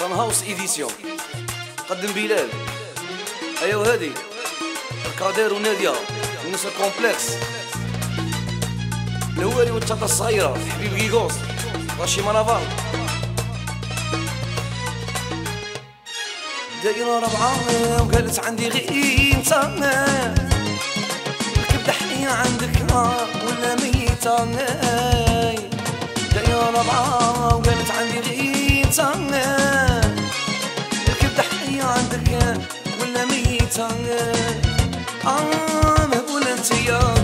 فان هاوس ايديسيون قدم بلال ايوا هادي الكادير وناديه ونسا كومبلكس الهواري والتاتا الصغيرة حبيب كيكوس راشي منافان دايرة ربعة وقالت عندي غير انت ركب دحية عندك ولا ميتة دايرة ربعة وقالت عندي غير انت ركب دحية عندك ولا ميتة آه مهبولة أنت يا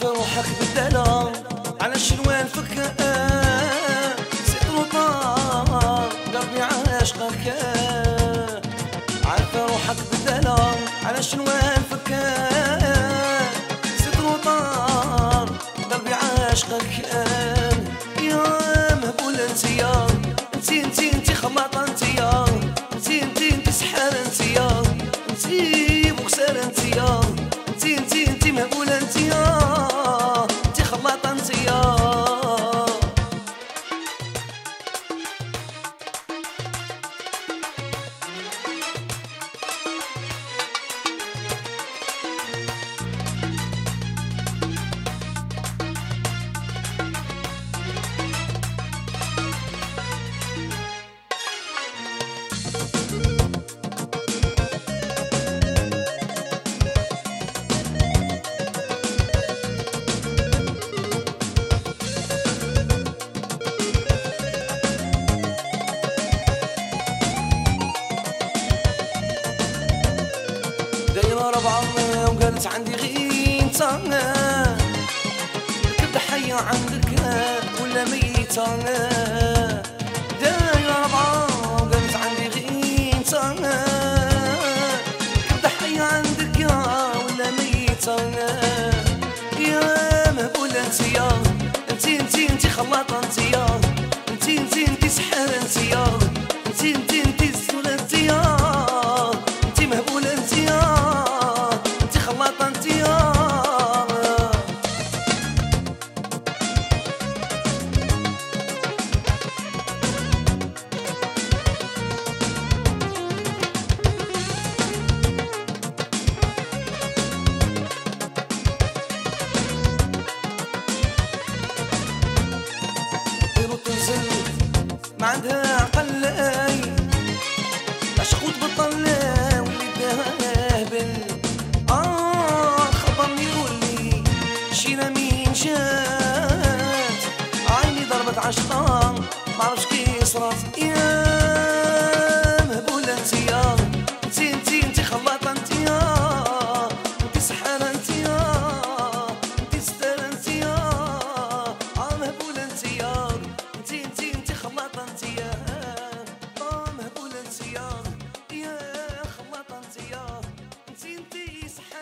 عارفة روحك بالدلال على فكان ستر وطار. قلبي عاشقك عارفة روحك على قلبي عاشقك يا مهبولة انت يا. انت انت انت يا انت وقالت عندي غير انت. كنت حية عندك ولا ميتة. دايرة ربعة وقالت عندي غير انت. كنت حية عندك ولا ميتة. يا مهبولة أنت يا. أنت أنت أنت خلاطة أنت يا. أنت أنت أنت سحارة أنت يا. my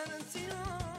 canción